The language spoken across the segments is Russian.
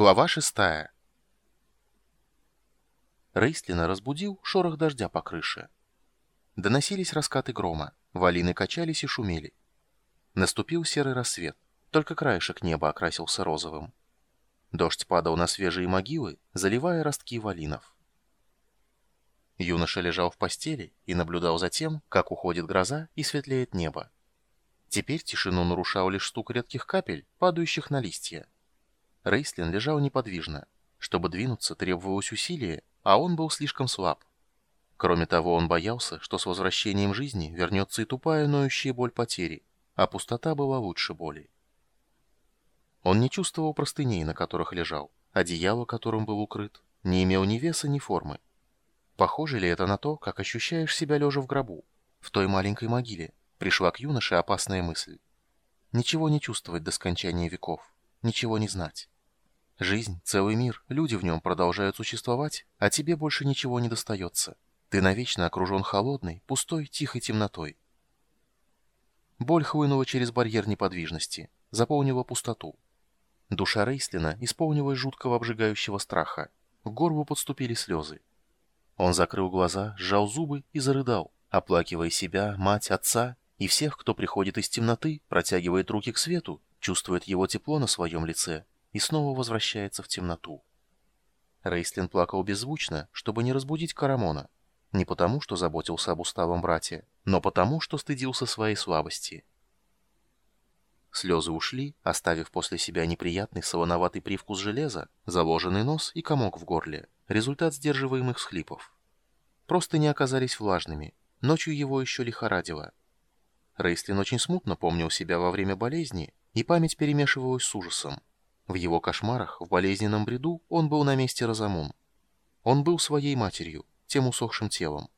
Глава шестая. Рейстлина разбудил шорох дождя по крыше. Доносились раскаты грома, валины качались и шумели. Наступил серый рассвет, только краешек неба окрасился розовым. Дождь падал на свежие могилы, заливая ростки валинов. Юноша лежал в постели и наблюдал за тем, как уходит гроза и светлеет небо. Теперь тишину нарушал лишь стук редких капель, падающих на листья. Рейслин лежал неподвижно. Чтобы двинуться, требовалось усилие, а он был слишком слаб. Кроме того, он боялся, что с возвращением жизни вернется и тупая ноющая боль потери, а пустота была лучше боли. Он не чувствовал простыней, на которых лежал, одеяло, которым был укрыт, не имел ни веса, ни формы. Похоже ли это на то, как ощущаешь себя лежа в гробу, в той маленькой могиле? Пришла к юноше опасная мысль. Ничего не чувствовать до скончания веков, ничего не знать. Жизнь, целый мир, люди в нем продолжают существовать, а тебе больше ничего не достается. Ты навечно окружен холодной, пустой, тихой темнотой. Боль хлынула через барьер неподвижности, заполнила пустоту. Душа Рейслина исполнилась жуткого обжигающего страха. В горло подступили слезы. Он закрыл глаза, сжал зубы и зарыдал, оплакивая себя, мать, отца и всех, кто приходит из темноты, протягивает руки к свету, чувствует его тепло на своем лице и снова возвращается в темноту. Рейслин плакал беззвучно, чтобы не разбудить Карамона. Не потому, что заботился об усталом брате, но потому, что стыдился своей слабости. Слезы ушли, оставив после себя неприятный солоноватый привкус железа, заложенный нос и комок в горле, результат сдерживаемых схлипов. Просто не оказались влажными, ночью его еще лихорадило. Рейслин очень смутно помнил себя во время болезни, и память перемешивалась с ужасом. В его кошмарах, в болезненном бреду, он был на месте Розамун. Он был своей матерью, тем усохшим телом.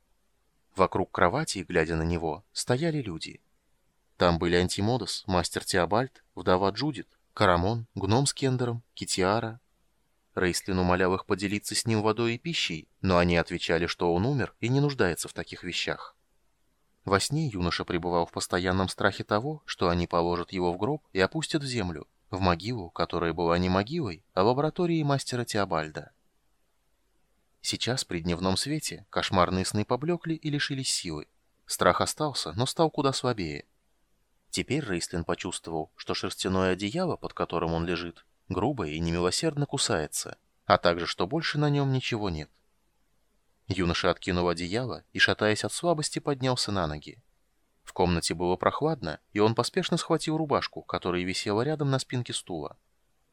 Вокруг кровати, глядя на него, стояли люди. Там были Антимодос, мастер Теобальд, вдова Джудит, Карамон, гном с Кендером, Китиара. Рейслин умолял их поделиться с ним водой и пищей, но они отвечали, что он умер и не нуждается в таких вещах. Во сне юноша пребывал в постоянном страхе того, что они положат его в гроб и опустят в землю, в могилу, которая была не могилой, а лабораторией мастера Теобальда. Сейчас, при дневном свете, кошмарные сны поблекли и лишились силы. Страх остался, но стал куда слабее. Теперь Рейслин почувствовал, что шерстяное одеяло, под которым он лежит, грубо и немилосердно кусается, а также, что больше на нем ничего нет. Юноша откинул одеяло и, шатаясь от слабости, поднялся на ноги. В комнате было прохладно, и он поспешно схватил рубашку, которая висела рядом на спинке стула.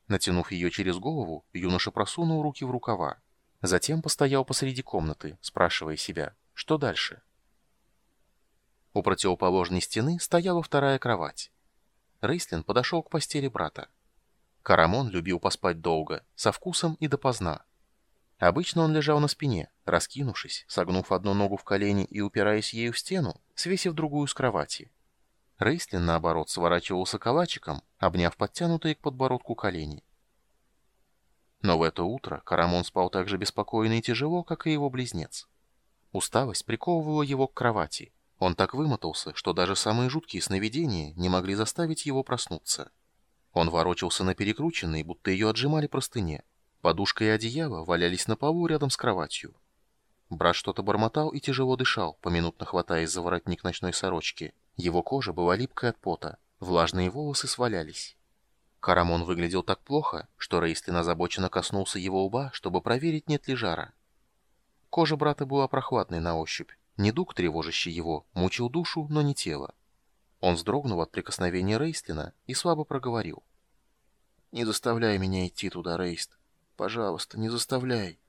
Натянув ее через голову, юноша просунул руки в рукава. Затем постоял посреди комнаты, спрашивая себя, что дальше. У противоположной стены стояла вторая кровать. Рейслин подошел к постели брата. Карамон любил поспать долго, со вкусом и допоздна. Обычно он лежал на спине, раскинувшись, согнув одну ногу в колени и упираясь ею в стену, свесив другую с кровати. Рейслин, наоборот, сворачивался калачиком, обняв подтянутые к подбородку колени. Но в это утро Карамон спал так же беспокойно и тяжело, как и его близнец. Усталость приковывала его к кровати. Он так вымотался, что даже самые жуткие сновидения не могли заставить его проснуться. Он ворочался на перекрученной, будто ее отжимали простыне. Подушка и одеяло валялись на полу рядом с кроватью. Брат что-то бормотал и тяжело дышал, поминутно хватаясь за воротник ночной сорочки. Его кожа была липкой от пота, влажные волосы свалялись. Карамон выглядел так плохо, что Рейстлин озабоченно коснулся его лба, чтобы проверить, нет ли жара. Кожа брата была прохладной на ощупь. Недуг, тревожащий его, мучил душу, но не тело. Он вздрогнул от прикосновения Рейстлина и слабо проговорил. «Не заставляй меня идти туда, Рейст. Пожалуйста, не заставляй.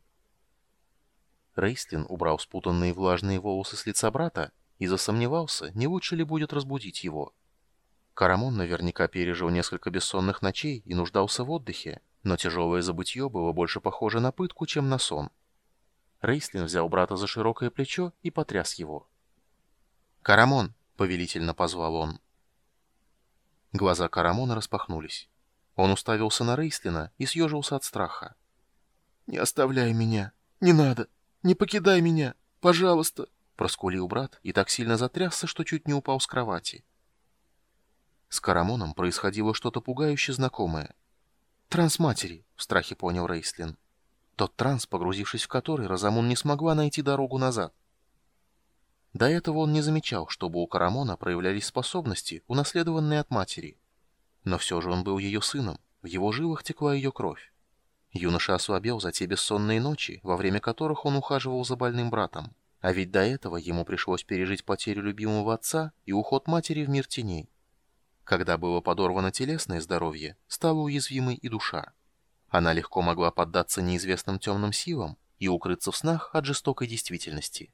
Рейстлин убрал спутанные влажные волосы с лица брата и засомневался, не лучше ли будет разбудить его. Карамон наверняка пережил несколько бессонных ночей и нуждался в отдыхе, но тяжелое забытье было больше похоже на пытку, чем на сон. Рейслин взял брата за широкое плечо и потряс его. «Карамон!» — повелительно позвал он. Глаза Карамона распахнулись. Он уставился на Рейслина и съежился от страха. «Не оставляй меня! Не надо! Не покидай меня! Пожалуйста!» Проскулил брат и так сильно затрясся, что чуть не упал с кровати. С Карамоном происходило что-то пугающе знакомое. «Транс матери», — в страхе понял Рейслин. Тот транс, погрузившись в который, Розамун не смогла найти дорогу назад. До этого он не замечал, чтобы у Карамона проявлялись способности, унаследованные от матери. Но все же он был ее сыном, в его жилах текла ее кровь. Юноша ослабел за те бессонные ночи, во время которых он ухаживал за больным братом. А ведь до этого ему пришлось пережить потерю любимого отца и уход матери в мир теней. Когда было подорвано телесное здоровье, стала уязвимой и душа. Она легко могла поддаться неизвестным темным силам и укрыться в снах от жестокой действительности.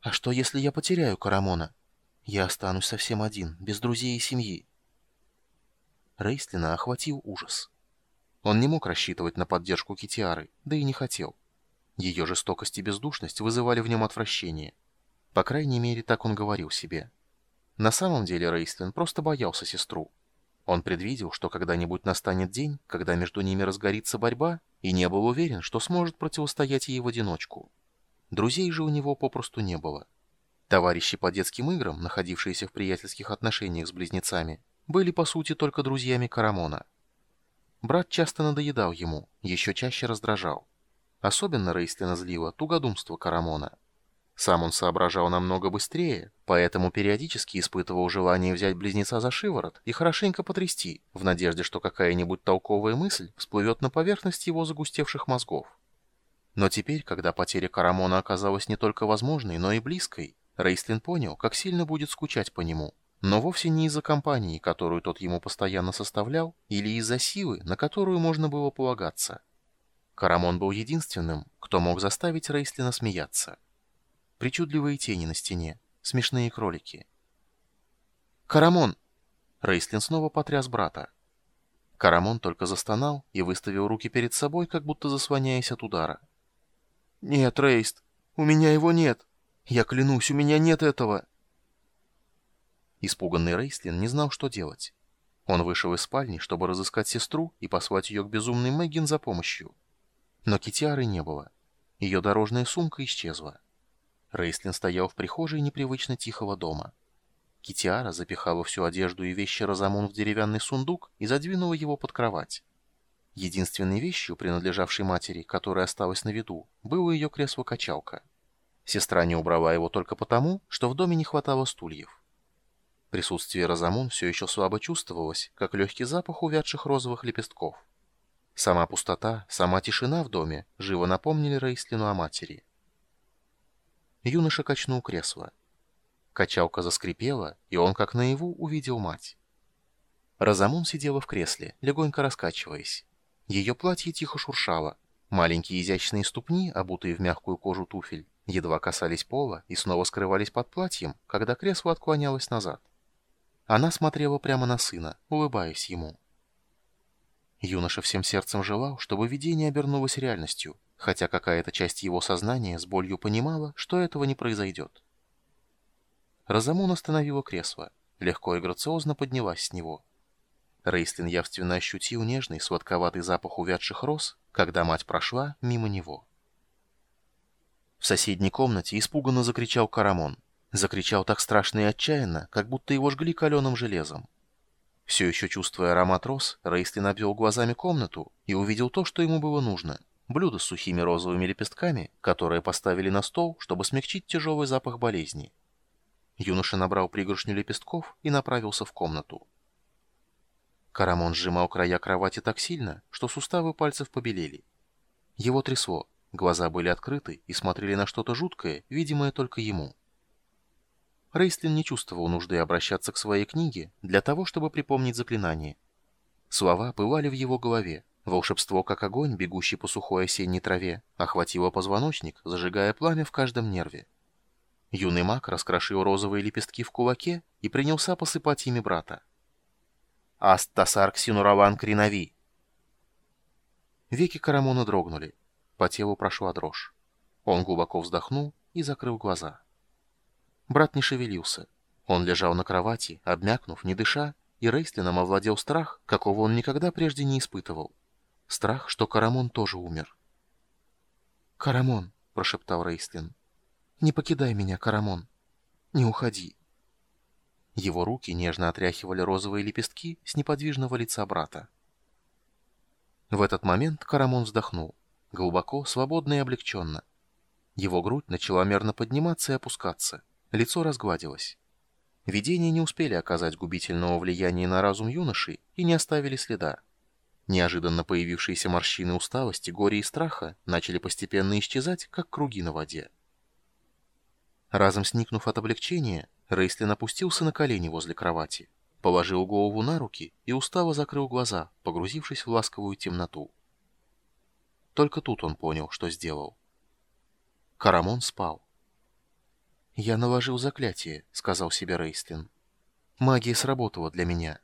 «А что, если я потеряю Карамона? Я останусь совсем один, без друзей и семьи». Рейстлина охватил ужас. Он не мог рассчитывать на поддержку Китиары, да и не хотел. Ее жестокость и бездушность вызывали в нем отвращение. По крайней мере, так он говорил себе. На самом деле Рейстлин просто боялся сестру. Он предвидел, что когда-нибудь настанет день, когда между ними разгорится борьба, и не был уверен, что сможет противостоять ей в одиночку. Друзей же у него попросту не было. Товарищи по детским играм, находившиеся в приятельских отношениях с близнецами, были по сути только друзьями Карамона. Брат часто надоедал ему, еще чаще раздражал. Особенно Рейстлина злило тугодумство Карамона. Сам он соображал намного быстрее, поэтому периодически испытывал желание взять близнеца за шиворот и хорошенько потрясти, в надежде, что какая-нибудь толковая мысль всплывет на поверхность его загустевших мозгов. Но теперь, когда потеря Карамона оказалась не только возможной, но и близкой, Рейстлин понял, как сильно будет скучать по нему, но вовсе не из-за компании, которую тот ему постоянно составлял, или из-за силы, на которую можно было полагаться. Карамон был единственным, кто мог заставить Рейслина смеяться. Причудливые тени на стене, смешные кролики. «Карамон!» Рейслин снова потряс брата. Карамон только застонал и выставил руки перед собой, как будто заслоняясь от удара. «Нет, Рейст, у меня его нет. Я клянусь, у меня нет этого!» Испуганный Рейслин не знал, что делать. Он вышел из спальни, чтобы разыскать сестру и послать ее к безумной Мэггин за помощью. Но Китиары не было. Ее дорожная сумка исчезла. Рейслин стоял в прихожей непривычно тихого дома. Китиара запихала всю одежду и вещи Розамун в деревянный сундук и задвинула его под кровать. Единственной вещью, принадлежавшей матери, которая осталась на виду, было ее кресло-качалка. Сестра не убрала его только потому, что в доме не хватало стульев. Присутствие Розамун все еще слабо чувствовалось, как легкий запах увядших розовых лепестков. Сама пустота, сама тишина в доме живо напомнили Рейслину о матери. Юноша качнул кресло. Качалка заскрипела, и он, как наяву, увидел мать. Розамун сидела в кресле, легонько раскачиваясь. Ее платье тихо шуршало. Маленькие изящные ступни, обутые в мягкую кожу туфель, едва касались пола и снова скрывались под платьем, когда кресло отклонялось назад. Она смотрела прямо на сына, улыбаясь ему. Юноша всем сердцем желал, чтобы видение обернулось реальностью, хотя какая-то часть его сознания с болью понимала, что этого не произойдет. Розамун остановила кресло, легко и грациозно поднялась с него. Рейстлин явственно ощутил нежный, сладковатый запах увядших роз, когда мать прошла мимо него. В соседней комнате испуганно закричал Карамон. Закричал так страшно и отчаянно, как будто его жгли каленым железом. Все еще чувствуя аромат роз, Рейстлин обвел глазами комнату и увидел то, что ему было нужно. Блюдо с сухими розовыми лепестками, которые поставили на стол, чтобы смягчить тяжелый запах болезни. Юноша набрал пригоршню лепестков и направился в комнату. Карамон сжимал края кровати так сильно, что суставы пальцев побелели. Его трясло, глаза были открыты и смотрели на что-то жуткое, видимое только ему. Рейстлин не чувствовал нужды обращаться к своей книге для того, чтобы припомнить заклинание. Слова пылали в его голове. Волшебство, как огонь, бегущий по сухой осенней траве, охватило позвоночник, зажигая пламя в каждом нерве. Юный маг раскрошил розовые лепестки в кулаке и принялся посыпать ими брата. «Астасар ксинураван кринави!» Веки Карамона дрогнули. По телу прошла дрожь. Он глубоко вздохнул и закрыл глаза. Брат не шевелился. Он лежал на кровати, обмякнув, не дыша, и Рейстлином овладел страх, какого он никогда прежде не испытывал. Страх, что Карамон тоже умер. «Карамон», — прошептал Рейстлин, — «не покидай меня, Карамон. Не уходи». Его руки нежно отряхивали розовые лепестки с неподвижного лица брата. В этот момент Карамон вздохнул. Глубоко, свободно и облегченно. Его грудь начала мерно подниматься и опускаться. Лицо разгладилось. Видения не успели оказать губительного влияния на разум юноши и не оставили следа. Неожиданно появившиеся морщины усталости, горя и страха начали постепенно исчезать, как круги на воде. Разом сникнув от облегчения, Рейслин опустился на колени возле кровати, положил голову на руки и устало закрыл глаза, погрузившись в ласковую темноту. Только тут он понял, что сделал. Карамон спал. «Я наложил заклятие», — сказал себе Рейстлин. «Магия сработала для меня».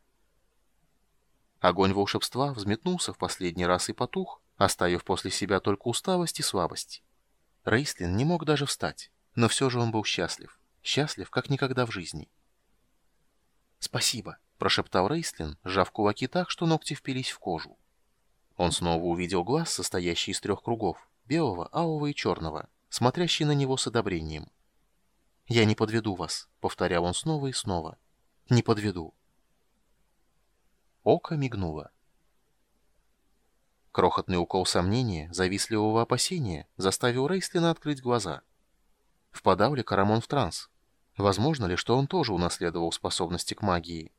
Огонь волшебства взметнулся в последний раз и потух, оставив после себя только усталость и слабость. Рейстлин не мог даже встать, но все же он был счастлив. Счастлив, как никогда в жизни. «Спасибо», — прошептал Рейстлин, сжав кулаки так, что ногти впились в кожу. Он снова увидел глаз, состоящий из трех кругов — белого, алого и черного, смотрящий на него с одобрением. «Я не подведу вас», — повторял он снова и снова. «Не подведу». Око мигнуло. Крохотный укол сомнения, завистливого опасения заставил Рейслина открыть глаза. Впадал ли Карамон в транс? Возможно ли, что он тоже унаследовал способности к магии?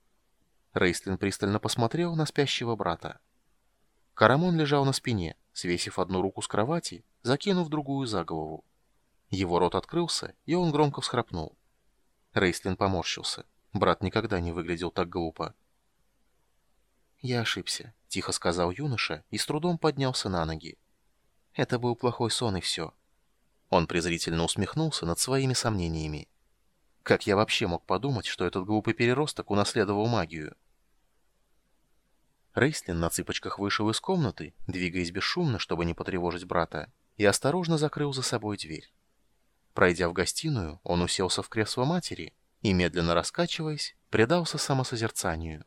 Рейслин пристально посмотрел на спящего брата. Карамон лежал на спине, свесив одну руку с кровати, закинув другую за голову. Его рот открылся, и он громко всхрапнул. Рейслин поморщился. Брат никогда не выглядел так глупо. «Я ошибся», — тихо сказал юноша и с трудом поднялся на ноги. «Это был плохой сон, и все». Он презрительно усмехнулся над своими сомнениями. «Как я вообще мог подумать, что этот глупый переросток унаследовал магию?» Рейслин на цыпочках вышел из комнаты, двигаясь бесшумно, чтобы не потревожить брата, и осторожно закрыл за собой дверь. Пройдя в гостиную, он уселся в кресло матери и, медленно раскачиваясь, предался самосозерцанию.